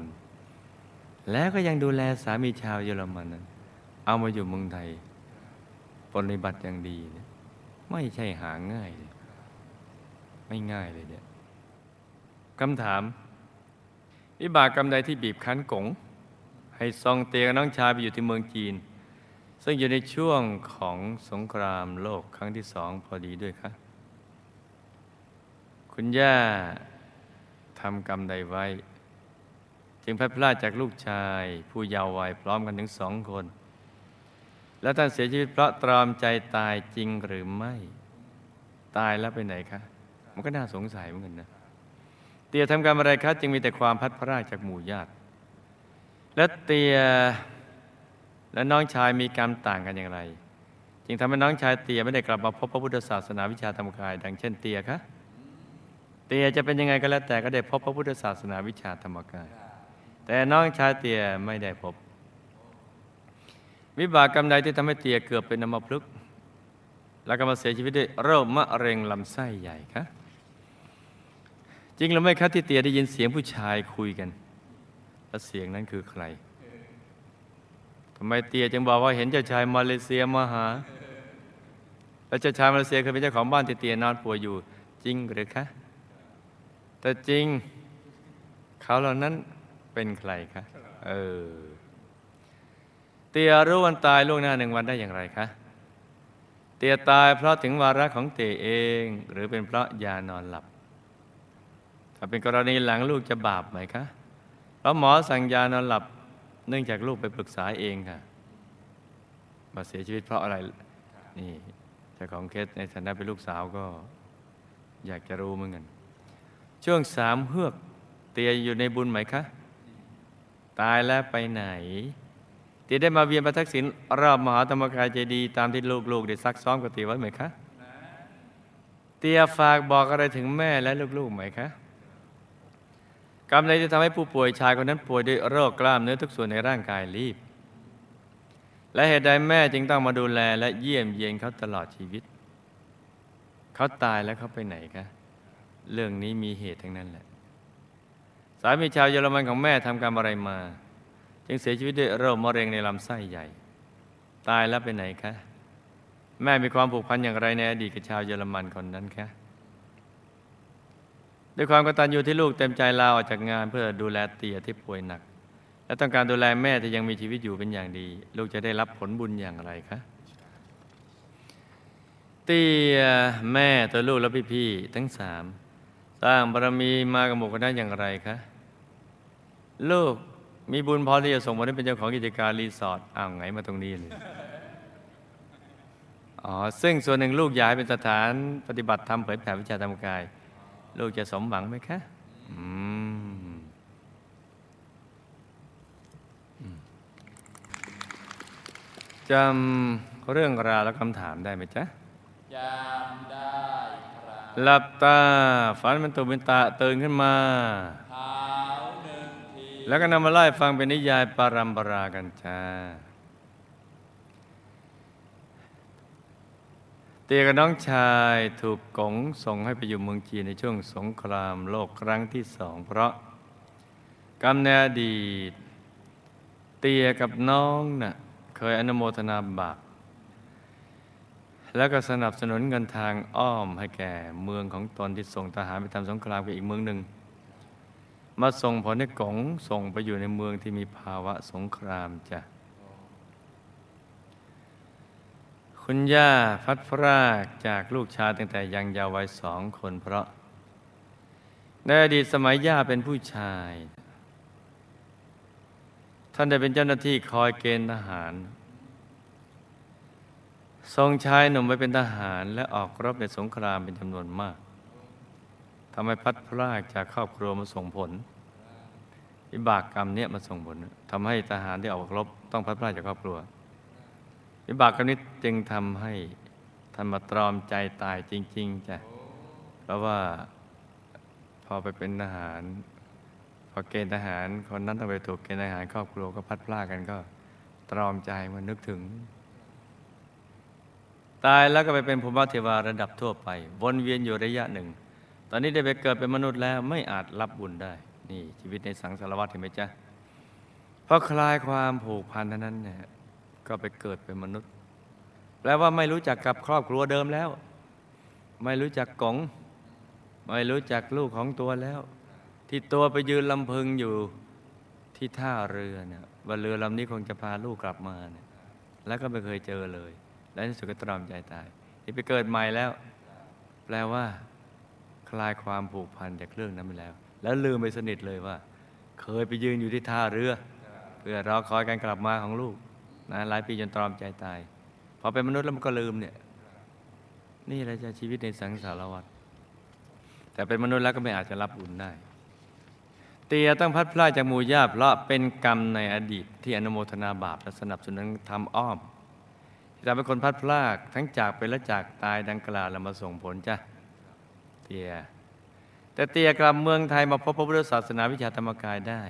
แล้วก็ยังดูแลสามีชาวเยอรมันนั้น เอามาอยู่เมืองไทย ปฏิบัติอย่างดีเนี่ยไม่ใช่หาง่ายเลยไม่ง่ายเลยเนี่ยคำถาม วิบากกรรมใดที่บีบคั้นกงให้ซองเตียกับน้องชายไปอยู่ที่เมืองจีน ซึ่งอยู่ในช่วงของสงครามโลกครั้งที่สองพอดีด้วยคะคุณย่าทำกรรมใดไว้ จึงพลัดพรากจากลูกชาย ผู้เยาว์วัยพร้อมกันถึงสองคน แล้วท่านเสียชีวิตเพราะตรอมใจตายจริงหรือไม่ ตายแล้วไปไหนคะ มันก็น่าสงสัยเหมือนกันนะเตียทำกรรอะไรคะจึงมีแต่ความพัดพรากจากหมู่ญาติ และเตียและน้องชายมีกรรมต่างกันอย่างไร จึงทำให้น้องชายเตียไม่ได้กลับมาพบพระพุทธศาสนาวิชาธรรมกาย ดังเช่นเตียคะเตียจะเป็นยังไงก็แล้วแต่ก็ได้พบพระพุทธศาสนาวิชาธรรมกาย แต่น้องชายเตียไม่ได้พบ วิบากกรรมใดที่ทำให้เตียเกือบเป็นอัมพฤกษ์แล้วก็มาเสียชีวิตด้วยโรคมะเร็งลำไส้ใหญ่คะจริงหรือไม่ครับที่เตียได้ยินเสียงผู้ชายคุยกัน และเสียงนั้นคือใครทำไมเตียจึงบอกว่าเห็นเจ้าชายมาเลเซียมาหา แล้วเจ้าชายมาเลเซียเคยเป็นเจ้าของบ้านที่เตียนอนป่วยอยู่จริงหรือคะ แต่จริงเขาเหล่านั้น เป็นใครคะ เออ เตียรู้วันตายล่วงหน้าหนึ่งวันได้อย่างไรคะ เตียตายเพราะถึงวาระของเตียเอง หรือเป็นเพราะยานอนหลับ ถ้าเป็นกรณีหลังลูกจะบาปไหมคะ เพราะหมอสั่งยานอนหลับ เนื่องจากลูกไปปรึกษาเองค่ะมาเสียชีวิตเพราะอะไร นี่เจ้าของเคสในฐานะเป็นลูกสาวก็ อยากจะรู้เหมือนกัน ช่วงสามเฮือกเตียอยู่ในบุญไหมคะ ตายแล้วไปไหนเตียได้มาเวียนประทักษิณรอบมหาธรรมกายเจดีย์ตามที่ลูกๆ ได้ซักซ้อมกตียไว้ไหมคะ เตียฝากบอกอะไรถึงแม่และลูกๆไหมคะกรรมใดที่ทำให้ผู้ป่วยชายคนนั้นป่วยด้วยโรคกล้ามเนื้อทุกส่วนในร่างกายรีบ และเหตุใดแม่จึงต้องมาดูแลและเยี่ยมเยียนเขาตลอดชีวิต เขาตายแล้วเขาไปไหนคะ เรื่องนี้มีเหตุทั้งนั้นแหละ สามีชาวเยอรมันของแม่ทำการอะไรมา จึงเสียชีวิตด้วยโรคมะเร็งในลำไส้ใหญ่ ตายแล้วไปไหนคะ แม่มีความผูกพันอย่างไรในอดีตกับชาวเยอรมันคนนั้นคะด้วยความกตัญญูที่ลูกเต็มใจลาออกจากงานเพื่อดูแลเตี่ยที่ป่วยหนัก และต้องการดูแลแม่ที่ยังมีชีวิตอยู่เป็นอย่างดี ลูกจะได้รับผลบุญอย่างไรคะเตี่ยแม่ตัวลูกและพี่ๆทั้งสามสร้างบารมีมากับหมู่คณะอย่างไรคะ ลูกมีบุญพอที่จะส่งมาให้เป็นเจ้าของกิจการรีสอร์ทอ้าวไงมาตรงนี้เลยอ๋อซึ่งส่วนหนึ่งลูกอยากให้เป็นสถานปฏิบัติธรรมเผยแผ่วิชาธรรมกาย ลูกจะสมหวังไหมคะอืมอืมจำเรื่องราวและคำถามได้ไหมจ๊ะจำได้ครับหลับตาฝันเป็นตุเป็นตาตื่นขึ้นมาเท้าหนึ่งที แล้วก็นำมาไล่ฟังเป็นนิยายปารัมปรากันจ้าเตียกับน้องชายถูกกงส่งให้ไปอยู่เมืองจีนในช่วงสงครามโลกครั้งที่สอง เพราะกรรมในอดีต เตียกับน้องน่ะเคยอนุโมทนาบาปแล้วก็สนับสนุนเงินทางอ้อมให้แก่เมืองของตนที่ส่งทหารไปทำสงครามกับอีกเมืองหนึ่ง มาส่งผลให้กงส่งไปอยู่ในเมืองที่มีภาวะสงครามจ้ะ คุณย่าพัดพรากจากลูกชายตั้งแต่ยังเยาว์วัยสองคนเพราะ ในอดีตสมัยย่าเป็นผู้ชาย ท่านได้เป็นเจ้าหน้าที่คอยเกณฑ์ทหาร ทรงชายหนุ่มไปเป็นทหารและออกรบในสงครามเป็นจำนวนมาก ทำให้พัดพรากจากครอบครัวมาส่งผลวิบากกรรมเนี้ยมาส่งผลทำให้ทหารที่ออกรบต้องพัดพรากจากครอบครัววิบากกรรมนี้จึงทำให้ท่านมาตรอมใจตายจริง ๆจ้ะเพราะว่าพอไปเป็นทหารพอเกณฑ์ทหารคนนั้นต้องไปถูกเกณฑ์ทหารครอบครัวก็พัดพลาดกันก็ตรอมใจมันนึกถึง ตายแล้วก็ไปเป็นภูมิเทวาระดับทั่วไป วนเวียนอยู่ระยะหนึ่ง ตอนนี้ได้ไปเกิดเป็นมนุษย์แล้วไม่อาจรับบุญได้ นี่ชีวิตในสังสารวัฏเห็นไหมจ๊ะเพราะคลายความผูกพันเท่านั้นเนี่ยก็ไปเกิดเป็นมนุษย์ แปลว่าไม่รู้จักกับครอบครัวเดิมแล้ว ไม่รู้จักกงไม่รู้จักลูกของตัวแล้ว ที่ตัวไปยืนลำพึงอยู่ที่ท่าเรือเนี่ยว่าเรือลำนี้คงจะพาลูกกลับมาเนี่ยแล้วก็ไม่เคยเจอเลย และที่สุดก็ตรอมใจตาย ที่ไปเกิดใหม่แล้ว แปลว่า คลายความผูกพันจากเรื่องนั้นไปแล้ว แล้วลืมไปสนิทเลยว่า เคยไปยืนอยู่ที่ท่าเรือ เพื่อรอคอยการกลับมาของลูกนะหลายปีจนตรอมใจตายพอเป็นมนุษย์แล้วมันก็ลืมเนี่ย นี่แหละจะชีวิตในสังสารวัฏแต่เป็นมนุษย์แล้วก็ไม่อาจจะรับบุญได้เตียต้องพัดพลาดจากมูญาเพราะเป็นกรรมในอดีตที่อนุโมทนาบาปและสนับสนุนทำอ้อมที่ทำให้คนพัดพลากทั้งจากไปและจากตายดังกล่าวแล้วมาส่งผลจ้ะ เตีย แต่เตียกลับเมืองไทยมาพบพระพุทธศาสนาวิชาธรรมกายได้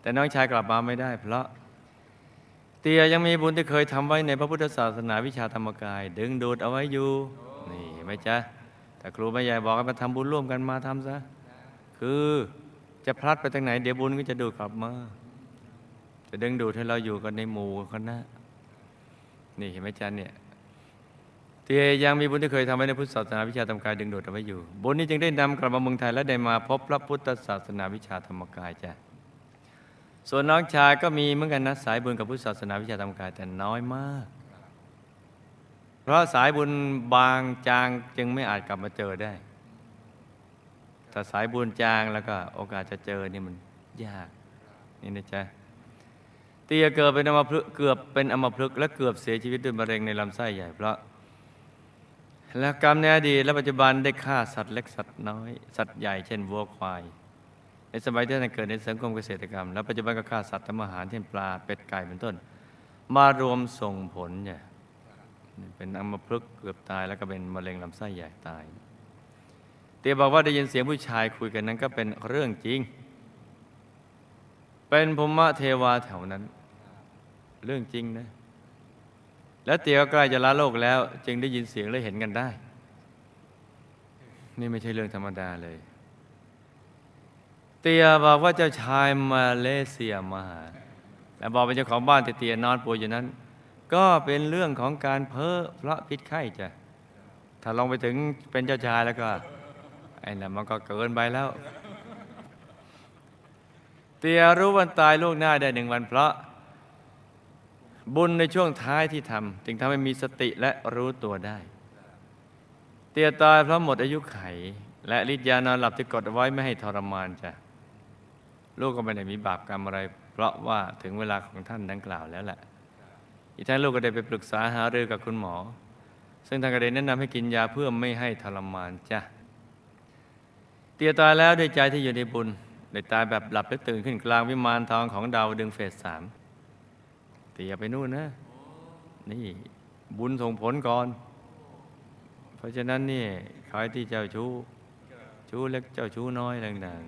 แต่น้องชายกลับมาไม่ได้ เพราะเตียยังมีบุญที่เคยทำไว้ในพระพุทธศาสนาวิชาธรรมกาย ดึงดูดเอาไว้อยู่ นี่ไหมจ๊ะแต่ครูแม่ใหญ่บอกให้มาทำบุญร่วมกันมาทำซะ คือจะพลัดไปทางไหน เดี๋ยวบุญก็จะดูดกลับมา จะดึงดูดให้เราอยู่กันในหมู่คณะนี่เห็นไหมจ๊ะเนี่ย เตียยังมีบุญที่เคยทำไว้ในพุทธศาสนาวิชาธรรมกายดึงดูดเอาไว้อยู่ บุญนี้จึงได้นำกลับมาเมืองไทยและได้มาพบพระพุทธศาสนาวิชาธรรมกายจ้ะส่วนน้องชายก็มีเหมือนกันนะสายบุญกับพุทธศาสนาวิชาธรรมกายแต่น้อยมาก เพราะสายบุญบางจางจึงไม่อาจกลับมาเจอได้ ถ้าสายบุญจางแล้วก็โอกาสจะเจอนี่มันยากนี่นะจ๊ะเตียเกิดเป็นอมพฤกเกือบเป็นอมพฤกและเกือบเสียชีวิตด้วยมะเร็งในลำไส้ใหญ่เพราะ และกรรมในอดีตและปัจจุบันได้ฆ่าสัตว์เล็กสัตว์น้อย สัตว์ใหญ่เช่นวัวควาย ในสมัยที่ท่านเกิดในสังคมเกษตรกรรม และปัจจุบันก็ฆ่าสัตว์ทำอาหารเช่นปลาเป็ดไก่เป็นต้น มารวมส่งผลเนี่ยเป็นอัมพฤกษ์เกือบตายแล้วก็เป็นมะเร็งลำไส้ใหญ่ตายเตียบอกว่าได้ยินเสียงผู้ชายคุยกันนั้นก็เป็นเรื่องจริง เป็นภูมิเทวาแถวนั้น เรื่องจริงนะ แล้วเตียก็ใกล้จะละโลกแล้ว จึงได้ยินเสียงและเห็นกันได้ นี่ไม่ใช่เรื่องธรรมดาเลย เตียบอกว่าเจ้าชายมาเลเซียมาหาและบอกเป็นเจ้าของบ้านที่เตียนอนป่วยอยู่นั้น ก็เป็นเรื่องของการเพ้อเพราะพิษไข้จ้ะถ้าลงไปถึงเป็นเจ้าชายแล้วก็ไอ้นั่นมันก็เกินไปแล้ว เตียรู้วันตายลูกหน้าได้หนึ่งวันเพราะ บุญในช่วงท้ายที่ทำจึงทำให้มีสติและรู้ตัวได้ เตียตายเพราะหมดอายุไข และฤทธิ์ยานอนหลับที่กดเอาไว้ไม่ให้ทรมานจ้ะลูกก็ไม่ได้มีบาปกรรมอะไร เพราะว่าถึงเวลาของท่านดังกล่าวแล้วแหละ อีกทั้งลูกก็ได้ไปปรึกษาหารือกับคุณหมอ ซึ่งทางกระเด็นแนะนำให้กินยาเพื่อไม่ให้ทรมานจ้ะเตียตายแล้วด้วยใจที่อยู่ในบุญได้ตายแบบหลับและตื่นขึ้นกลางวิมานทองของดาวดึงเฟสสาม เตียไปนู่นนะ นี่ บุญส่งผลก่อน เพราะฉะนั้นนี่ใครที่เจ้าชู้ ชู้เล็กเจ้าชู้น้อยต่าง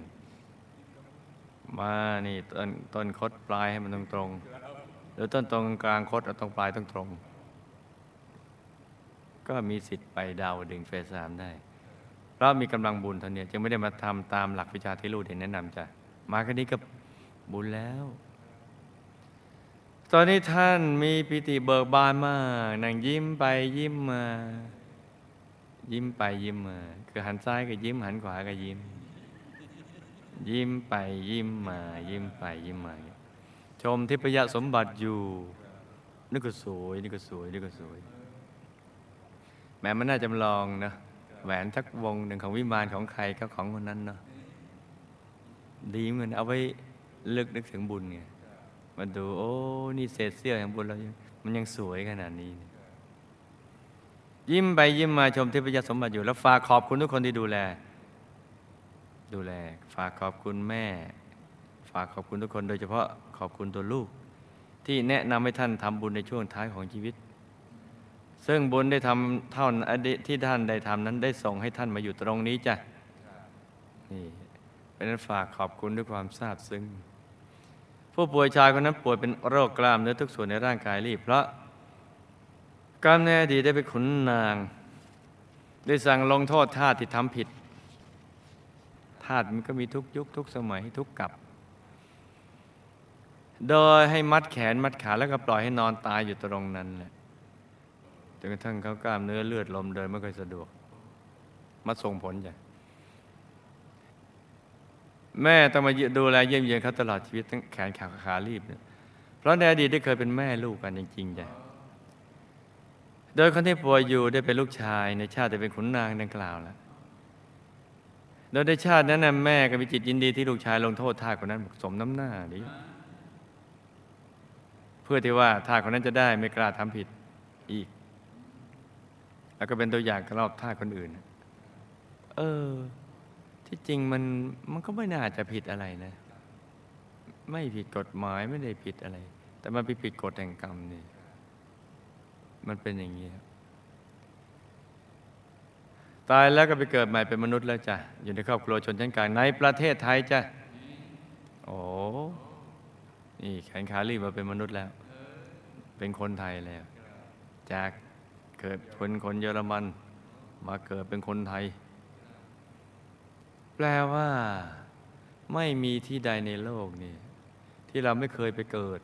ๆมานี่ต้นต้นคดปลายให้มันตรงตรงๆหรือต้นตรงกลางคดเอาตรงปลายตรงตรงก็มีสิทธิ์ไปดาวดึงเฟสสามได้เพราะมีกำลังบุญเท่านี้จึงไม่ได้มาทำตามหลักวิชาที่ลูกได้แนะนำจ้ะมาแค่นี้ก็บุญแล้ว ตอนนี้ท่านมีปิติเบิกบานมากนั่งยิ้มไปยิ้มมา ยิ้มไปยิ้มมา คือหันซ้ายก็ยิ้มหันขวาก็ยิ้ม ยิ้มไปยิ้มมา ยิ้มไปยิ้มมา ชมทิพยสมบัติอยู่นี่ก็สวยนี่ก็สวยนี่ก็สวยแม้มันน่าจำลองนะแหวนทักวงหนึ่งของวิมานของใครก็ของคนนั้นเนาะดีเหมือนเอาไว้ลึกนึกถึงบุญไง มาดูโอ้นี่เศษเสี้ยวแห่งบุญเรามันยังสวยขนาดนี้ ยิ้มไปยิ้มมาชมเทพยสมบัติอยู่ แล้วฝากขอบคุณทุกคนที่ดูแล ดูแล ฝากขอบคุณแม่ ฝากขอบคุณทุกคน โดยเฉพาะขอบคุณตัวลูก ที่แนะนำให้ท่านทำบุญในช่วงท้ายของชีวิต ซึ่งบุญได้ทำเท่าอดีตที่ท่านได้ทำนั้นได้ส่งให้ท่านมาอยู่ตรงนี้จ้ะนี่เป็นนั้นฝากขอบคุณด้วยความซาบซึ้ง ผู้ป่วยชายคนนั้นป่วยเป็นโรคกล้ามเนื้อทุกส่วนในร่างกายรีบเพราะกรรมในอดีตได้ไปขุนนาง ได้สั่งลงโทษทาสที่ทำผิดทาสมันก็มีทุกยุคทุกสมัยทุกกับ โดยให้มัดแขนมัดขาแล้วก็ปล่อยให้นอนตายอยู่ตรงนั้นแหละจนกระทั่งเขากล้ามเนื้อเลือดลมเดินไม่ค่อยสะดวกมาส่งผลจ้ะ แม่ต้องมาดูแลเยี่ยมเยียนเขาตลอดชีวิตตั้งแขนขาขารีบเนี่ยเพราะในอดีตได้เคยเป็นแม่ลูกกันจริงๆจ้ะโดยคนที่ป่วยอยู่ได้เป็นลูกชายในชาติได้เป็นขุนนางดังกล่าวแล้วโดยในชาตินั้นนะแม่ก็มีจิตยินดีที่ลูกชายลงโทษท่าคนนั้นสมน้ำหน้าดีเพื่อที่ว่าท่าคนนั้นจะได้ไม่กล้าทำผิดอีก แล้วก็เป็นตัวอย่างกับรอบท่าคนอื่น เออ ที่จริงมันมันก็ไม่น่าจะผิดอะไรนะ ไม่ผิดกฎหมายไม่ได้ผิดอะไร แต่มันไปผิดกฎแห่งกรรมนี่ มันเป็นอย่างนี้ครับตายแล้วก็ไปเกิดใหม่เป็นมนุษย์แล้วจ้ะ อยู่ในครอบครัวชนชั้นกลางในประเทศไทยจ้ะ โอ้นี่แขนขาลีบมาเป็นมนุษย์แล้ว เป็นคนไทยแล้ว จากเกิดเป็นคนเยอรมัน มาเกิดเป็นคนไทย แปลว่า ไม่มีที่ใดในโลกนี่ที่เราไม่เคยไปเกิด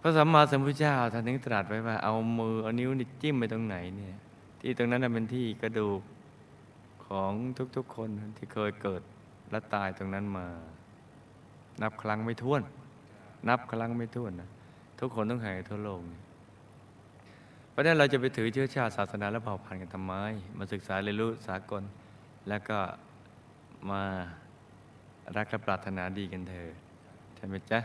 พระสัมมาสัมพุทธเจ้าท่านถึงตรัสไว้ว่า เอามือเอานิ้วนี่จิ้มไปตรงไหนเนี่ย ที่ตรงนั้นเป็นที่กระดูกของทุกๆคนที่เคยเกิดและตายตรงนั้นมา นับครั้งไม่ถ้วน นับครั้งไม่ถ้วนนะทุกคนต้องแห่งทั่วโลกเพราะนั้นเราจะไปถือเชื้อชาติศาสนาและเผ่าพันธุ์กันทำไม มาศึกษาเรียนรู้สากล แล้วก็ มา รักและปรารถนาดีกันเถอะใช่ไหมจ๊ะ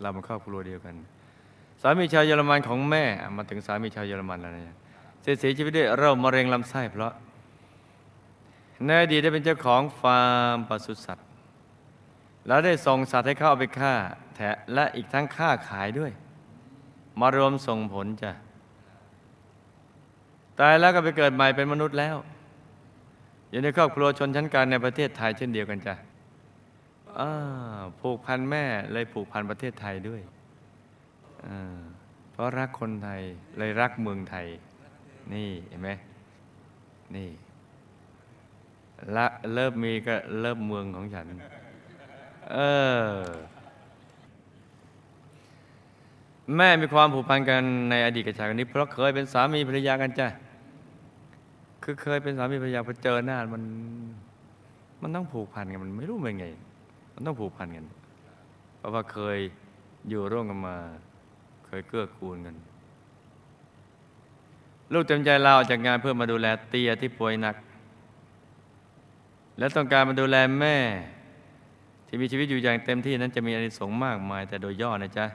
เรามาครอบครัวเดียวกัน สามีชาวเยอรมันของแม่ มาถึงสามีชาวเยอรมันแล้วเนี่ยเสียชีวิตด้วยโรคมะเร็งลำไส้เพราะในอดีตได้เป็นเจ้าของฟาร์มปศุสัตว์ แล้วได้ส่งสัตว์ให้เข้าเอาไปฆ่า แถะและอีกทั้งฆ่าขายด้วย มารวมส่งผลจ้ะตายแล้วก็ไปเกิดใหม่เป็นมนุษย์แล้ว อยู่ในครอบครัวชนชั้นกลางในประเทศไทยเช่นเดียวกันจ้ะผูกพันแม่เลยผูกพันประเทศไทยด้วย เพราะรักคนไทยเลยรักเมืองไทย นี่เห็นไหมนี่ละเริ่มมีก็เริ่มเมืองของฉัน เออ แม่มีความผูกพันกันในอดีตกับชายคนนี้ เพราะเคยเป็นสามีภรรยากันจ้ะ คือเคยเป็นสามีภรรยาพอเจอหน้ามันมันต้องผูกพันกันมันไม่รู้เป็นไง มันต้องผูกพันกัน เพราะว่าเคยอยู่ร่วมกันมา เคยเกื้อกูลกัน ลูกเต็มใจลาออกจากงานเพื่อมาดูแลเตียที่ป่วยหนัก และต้องการมาดูแลแม่ ที่มีชีวิตอยู่อย่างเต็มที่นั้นจะมีอานิสงส์มากมาย แต่โดยย่อนะจ๊ะ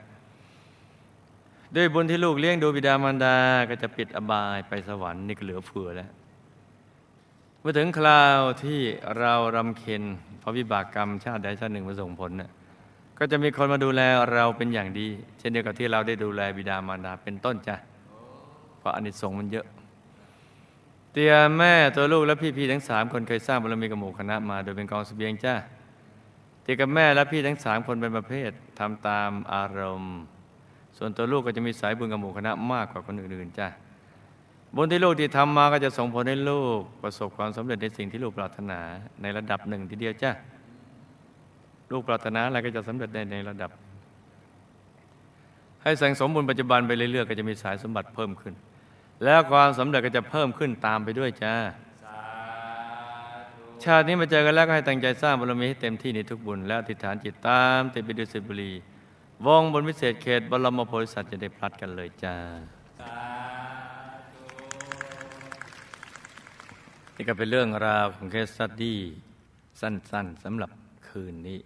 ด้วยบุญที่ลูกเลี้ยงดูบิดามารดาก็จะปิดอบายไปสวรรค์นี่ก็เหลือเฟือแล้ว เมื่อถึงคราวที่เรารำเค็ญเพราะวิบากกรรมชาติใดชาติหนึ่งมาส่งผลน่ะก็จะมีคนมาดูแลเราเป็นอย่างดี เช่นเดียวกับที่เราได้ดูแลบิดามารดาเป็นต้นจ้ะเพราะอนิสงส์มันเยอะ เตียแม่ตัวลูกและพี่ๆทั้งสามคนเคยสร้างบารมีกับหมู่คณะมา โดยเป็นกองเสบียงจ้าเตียกับแม่และพี่ทั้งสามคนเป็นประเภททำตามอารมณ์ ส่วนตัวลูกก็จะมีสายบุญกับหมู่คณะมากกว่าคนอื่นๆจ้า บุญที่ลูกที่ทำมาก็จะส่งผลให้ลูกประสบความสำเร็จในสิ่งที่ลูกปรารถนาในระดับหนึ่งทีเดียวจ้าลูกปรารถนาอะไรก็จะสำเร็จได้ในระดับ ให้สังสมบุญปัจจุบันไปเรื่อยๆก็จะมีสายสมบัติเพิ่มขึ้น แล้วความสำเร็จก็จะเพิ่มขึ้นตามไปด้วยจ้าชาตินี้มาเจอกันแล้วก็ให้ตั้งใจสร้างบารมีให้เต็มที่ในทุกบุญ และอธิษฐานจิตตามติดไปดูสิบุรีวงบนวิเศษเขตบรมโพธิสัตว์จะได้พลัดกันเลยจ้า นี่ก็เป็นเรื่องราวของเคสสตดี้สั้น ๆสำหรับคืนนี้